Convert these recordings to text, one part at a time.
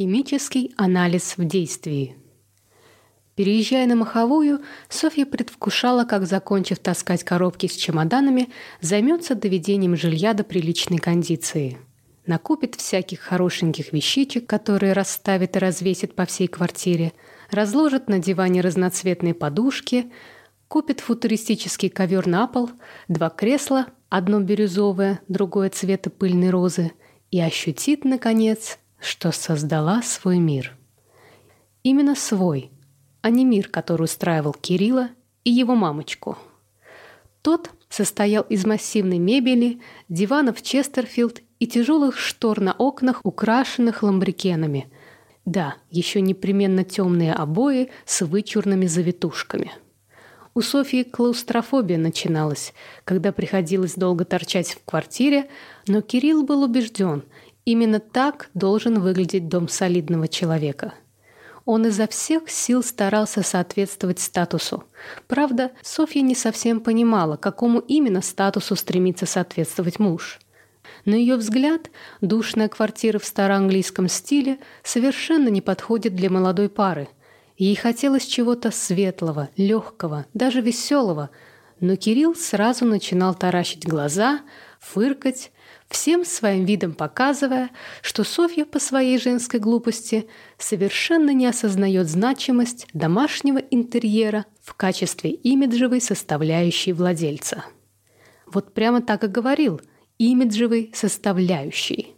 Химический анализ в действии. Переезжая на Маховую, Софья предвкушала, как, закончив таскать коробки с чемоданами, займется доведением жилья до приличной кондиции. Накупит всяких хорошеньких вещичек, которые расставит и развесит по всей квартире, разложит на диване разноцветные подушки, купит футуристический ковер на пол, два кресла, одно бирюзовое, другое цвета пыльной розы, и ощутит, наконец, что создала свой мир. Именно свой, а не мир, который устраивал Кирилла и его мамочку. Тот состоял из массивной мебели, диванов Честерфилд и тяжелых штор на окнах, украшенных ламбрикенами. Да, еще непременно темные обои с вычурными завитушками. У Софьи клаустрофобия начиналась, когда приходилось долго торчать в квартире, но Кирилл был убежден, Именно так должен выглядеть дом солидного человека. Он изо всех сил старался соответствовать статусу. Правда, Софья не совсем понимала, какому именно статусу стремится соответствовать муж. На ее взгляд, душная квартира в староанглийском стиле совершенно не подходит для молодой пары. Ей хотелось чего-то светлого, легкого, даже веселого, но Кирилл сразу начинал таращить глаза, фыркать, всем своим видом показывая, что Софья по своей женской глупости совершенно не осознает значимость домашнего интерьера в качестве имиджевой составляющей владельца. Вот прямо так и говорил «имиджевой составляющей».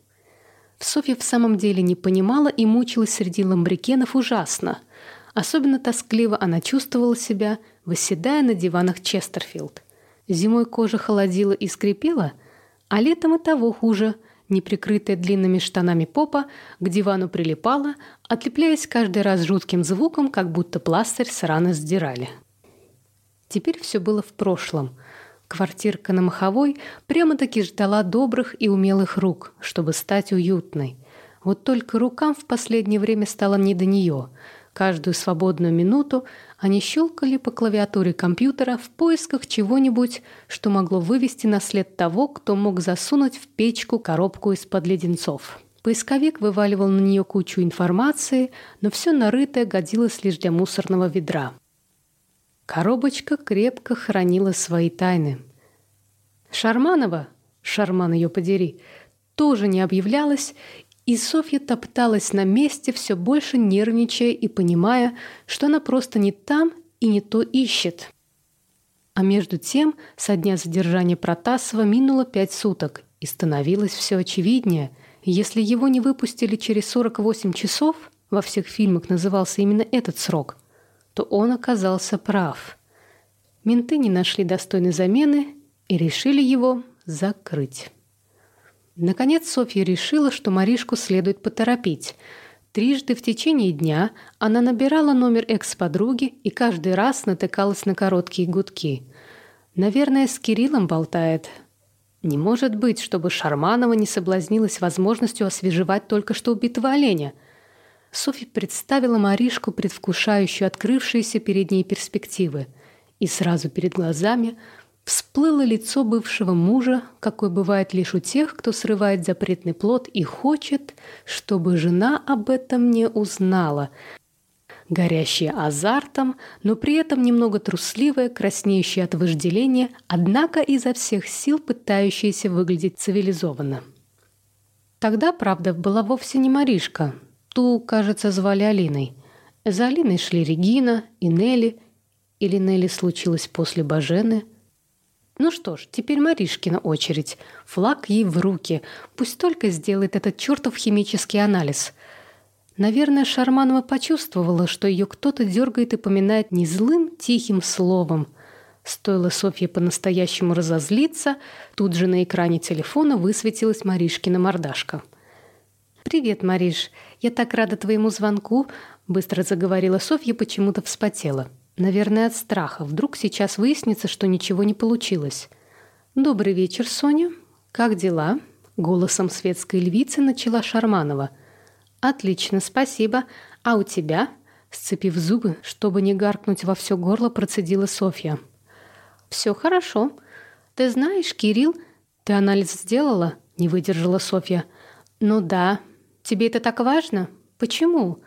Софья в самом деле не понимала и мучилась среди ламбрикенов ужасно. Особенно тоскливо она чувствовала себя, восседая на диванах Честерфилд. Зимой кожа холодила и скрипела – а летом и того хуже. Неприкрытая длинными штанами попа к дивану прилипала, отлепляясь каждый раз жутким звуком, как будто пластырь с раны сдирали. Теперь все было в прошлом. Квартирка на Маховой прямо-таки ждала добрых и умелых рук, чтобы стать уютной. Вот только рукам в последнее время стало не до нее – Каждую свободную минуту они щелкали по клавиатуре компьютера в поисках чего-нибудь, что могло вывести на след того, кто мог засунуть в печку коробку из-под леденцов. Поисковик вываливал на нее кучу информации, но все нарытое годилось лишь для мусорного ведра. Коробочка крепко хранила свои тайны. Шарманова, Шарман ее подери, тоже не объявлялась и Софья топталась на месте, все больше нервничая и понимая, что она просто не там и не то ищет. А между тем, со дня задержания Протасова минуло пять суток, и становилось все очевиднее. Если его не выпустили через 48 часов, во всех фильмах назывался именно этот срок, то он оказался прав. Менты не нашли достойной замены и решили его закрыть. Наконец Софья решила, что Маришку следует поторопить. Трижды в течение дня она набирала номер экс-подруги и каждый раз натыкалась на короткие гудки. Наверное, с Кириллом болтает. Не может быть, чтобы Шарманова не соблазнилась возможностью освежевать только что убитого оленя. Софья представила Маришку, предвкушающую открывшиеся перед ней перспективы. И сразу перед глазами – Всплыло лицо бывшего мужа, какой бывает лишь у тех, кто срывает запретный плод и хочет, чтобы жена об этом не узнала. Горящая азартом, но при этом немного трусливая, краснеющая от вожделения, однако изо всех сил пытающаяся выглядеть цивилизованно. Тогда, правда, была вовсе не Маришка. Ту, кажется, звали Алиной. За Алиной шли Регина и Нелли. Или Нелли случилось после Бажены – ну что ж, теперь Маришкина очередь. Флаг ей в руки. Пусть только сделает этот чертов химический анализ. Наверное, Шарманова почувствовала, что ее кто-то дергает и поминает не злым, тихим словом. Стоило Софье по-настоящему разозлиться, тут же на экране телефона высветилась Маришкина мордашка. «Привет, Мариш. Я так рада твоему звонку», — быстро заговорила Софья, почему-то вспотела. Наверное, от страха. Вдруг сейчас выяснится, что ничего не получилось. «Добрый вечер, Соня. Как дела?» Голосом светской львицы начала Шарманова. «Отлично, спасибо. А у тебя?» Сцепив зубы, чтобы не гаркнуть во все горло, процедила Софья. «Все хорошо. Ты знаешь, Кирилл, ты анализ сделала?» Не выдержала Софья. «Ну да. Тебе это так важно?» Почему?»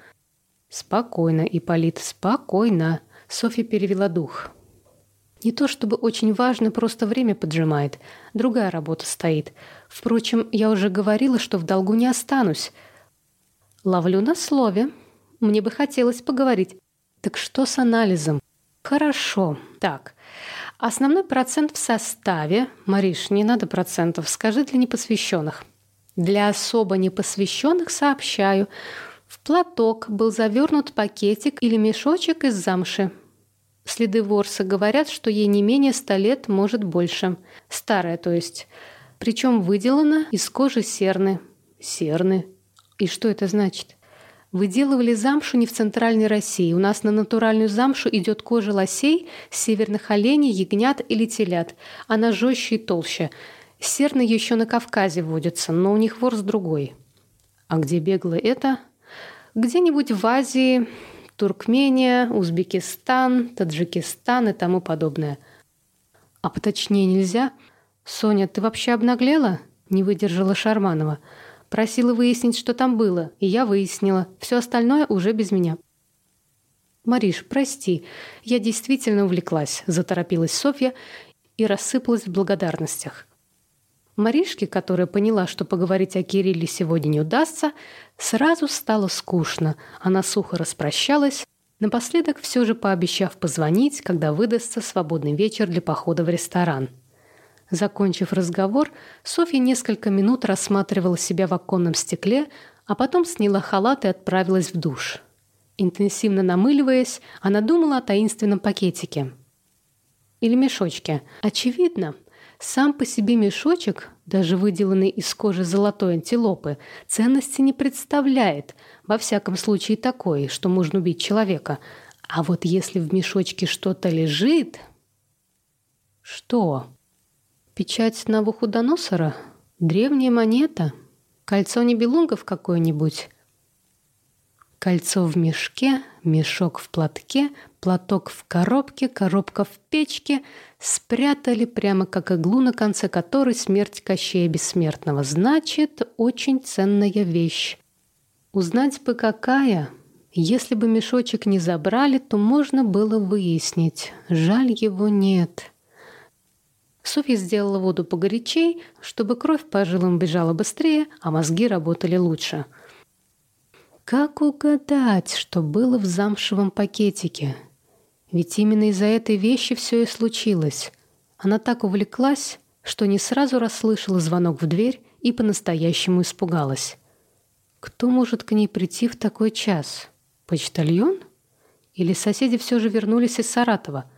«Спокойно, Ипполит, спокойно», — Софья перевела дух. «Не то чтобы очень важно, просто время поджимает. Другая работа стоит. Впрочем, я уже говорила, что в долгу не останусь. Ловлю на слове. Мне бы хотелось поговорить. Так что с анализом? Хорошо. Так. Основной процент в составе. Мариш, не надо процентов. Скажи для непосвященных. Для особо непосвященных сообщаю. В платок был завернут пакетик или мешочек из замши. Следы ворса говорят, что ей не менее ста лет, может больше. Старая, то есть. Причем выделана из кожи серны. Серны. И что это значит? Выделывали замшу не в центральной России. У нас на натуральную замшу идет кожа лосей, северных оленей, ягнят или телят. Она жестче и толще. Серны еще на Кавказе водятся, но у них ворс другой. А где бегло это? Где-нибудь в Азии, Туркмения, Узбекистан, Таджикистан и тому подобное. А поточнее нельзя – «Соня, ты вообще обнаглела?» — не выдержала Шарманова. «Просила выяснить, что там было, и я выяснила. Все остальное уже без меня». «Мариш, прости, я действительно увлеклась», — заторопилась Софья и рассыпалась в благодарностях. Маришке, которая поняла, что поговорить о Кирилле сегодня не удастся, сразу стало скучно. Она сухо распрощалась, напоследок все же пообещав позвонить, когда выдастся свободный вечер для похода в ресторан. Закончив разговор, Софья несколько минут рассматривала себя в оконном стекле, а потом сняла халат и отправилась в душ. Интенсивно намыливаясь, она думала о таинственном пакетике. Или мешочке. Очевидно, сам по себе мешочек, даже выделанный из кожи золотой антилопы, ценности не представляет, во всяком случае такой, что можно убить человека. А вот если в мешочке что-то лежит... Что? Печать Навуходоносора? Древняя монета? Кольцо небелунгов какое-нибудь? Кольцо в мешке, мешок в платке, платок в коробке, коробка в печке. Спрятали прямо как иглу, на конце которой смерть Кощея Бессмертного. Значит, очень ценная вещь. Узнать бы какая. Если бы мешочек не забрали, то можно было выяснить. Жаль, его нет. Софья сделала воду погорячей, чтобы кровь по жилам бежала быстрее, а мозги работали лучше. Как угадать, что было в замшевом пакетике? Ведь именно из-за этой вещи все и случилось. Она так увлеклась, что не сразу расслышала звонок в дверь и по-настоящему испугалась. Кто может к ней прийти в такой час? Почтальон? Или соседи все же вернулись из Саратова –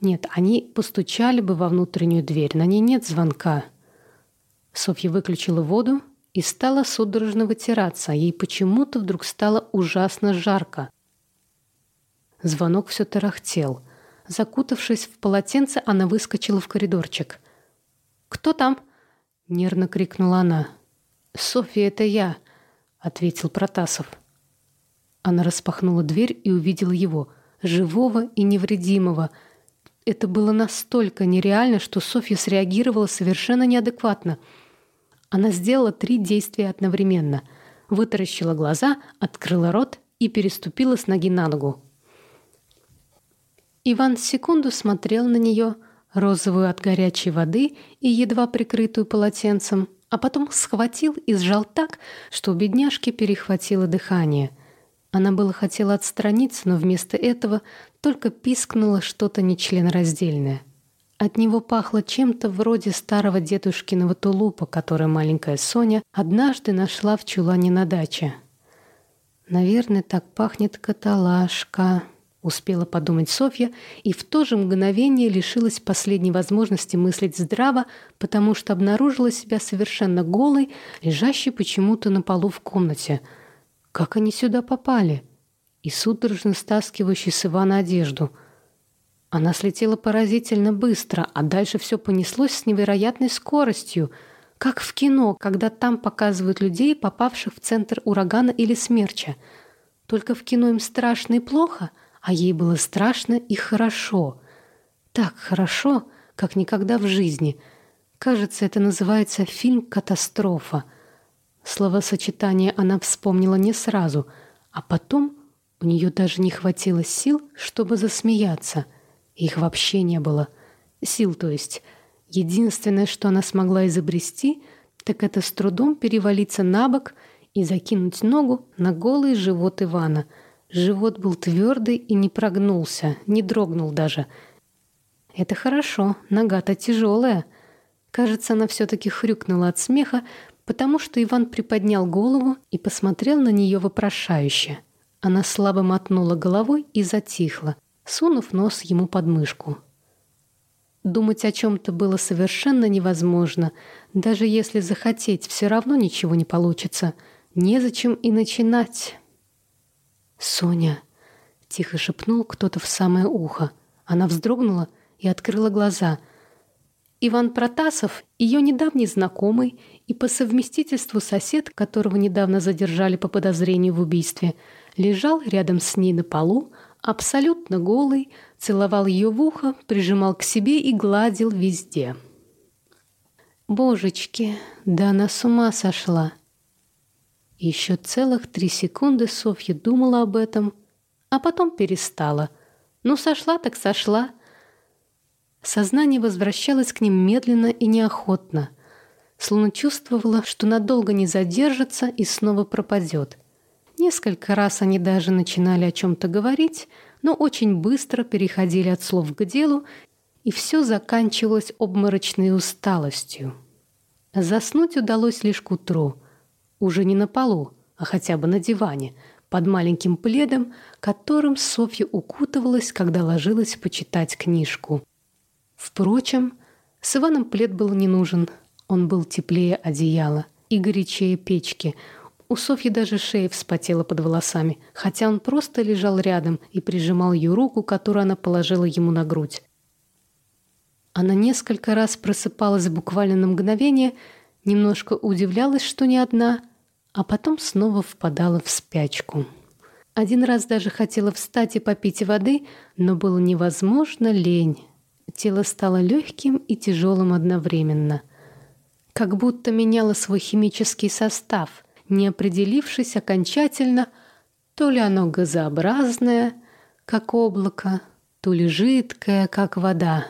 нет, они постучали бы во внутреннюю дверь, на ней нет звонка. Софья выключила воду и стала судорожно вытираться, а ей почему-то вдруг стало ужасно жарко. Звонок все тарахтел. Закутавшись в полотенце, она выскочила в коридорчик. «Кто там?» — нервно крикнула она. «Софья, это я», — ответил Протасов. Она распахнула дверь и увидела его, живого и невредимого, — это было настолько нереально, что Софья среагировала совершенно неадекватно. Она сделала три действия одновременно. Вытаращила глаза, открыла рот и переступила с ноги на ногу. Иван секунду смотрел на нее, розовую от горячей воды и едва прикрытую полотенцем, а потом схватил и сжал так, что у бедняжки перехватило дыхание – она было хотела отстраниться, но вместо этого только пискнула что-то нечленораздельное. От него пахло чем-то вроде старого дедушкиного тулупа, который маленькая Соня однажды нашла в чулане на даче. «Наверное, так пахнет каталашка», — успела подумать Софья, и в то же мгновение лишилась последней возможности мыслить здраво, потому что обнаружила себя совершенно голой, лежащей почему-то на полу в комнате — как они сюда попали? И судорожно стаскивающий с Ивана одежду. Она слетела поразительно быстро, а дальше все понеслось с невероятной скоростью, как в кино, когда там показывают людей, попавших в центр урагана или смерча. Только в кино им страшно и плохо, а ей было страшно и хорошо. Так хорошо, как никогда в жизни. Кажется, это называется фильм «Катастрофа». Словосочетание она вспомнила не сразу — А потом у нее даже не хватило сил, чтобы засмеяться. Их вообще не было. Сил, то есть. Единственное, что она смогла изобрести, так это с трудом перевалиться на бок и закинуть ногу на голый живот Ивана. Живот был твердый и не прогнулся, не дрогнул даже. Это хорошо, нога-то тяжелая. Кажется, она все-таки хрюкнула от смеха, потому что Иван приподнял голову и посмотрел на нее вопрошающе. Она слабо мотнула головой и затихла, сунув нос ему под мышку. Думать о чем-то было совершенно невозможно. Даже если захотеть, все равно ничего не получится. Незачем и начинать. «Соня!» — тихо шепнул кто-то в самое ухо. Она вздрогнула и открыла глаза. Иван Протасов, ее недавний знакомый и по совместительству сосед, которого недавно задержали по подозрению в убийстве — лежал рядом с ней на полу, абсолютно голый, целовал ее в ухо, прижимал к себе и гладил везде. Божечки, да она с ума сошла. Еще целых три секунды Софья думала об этом, а потом перестала. Ну, сошла так сошла. Сознание возвращалось к ним медленно и неохотно, словно чувствовала, что надолго не задержится и снова пропадет. Несколько раз они даже начинали о чем-то говорить, но очень быстро переходили от слов к делу, и все заканчивалось обморочной усталостью. Заснуть удалось лишь к утру. Уже не на полу, а хотя бы на диване, под маленьким пледом, которым Софья укутывалась, когда ложилась почитать книжку. Впрочем, с Иваном плед был не нужен. Он был теплее одеяла и горячее печки — у Софьи даже шея вспотела под волосами, хотя он просто лежал рядом и прижимал ее руку, которую она положила ему на грудь. Она несколько раз просыпалась буквально на мгновение, немножко удивлялась, что не одна, а потом снова впадала в спячку. Один раз даже хотела встать и попить воды, но было невозможно лень. Тело стало легким и тяжелым одновременно. Как будто меняло свой химический состав — не определившись окончательно, то ли оно газообразное, как облако, то ли жидкое, как вода.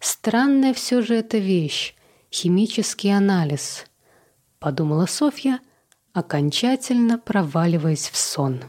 Странная все же эта вещь — химический анализ, подумала Софья, окончательно проваливаясь в сон.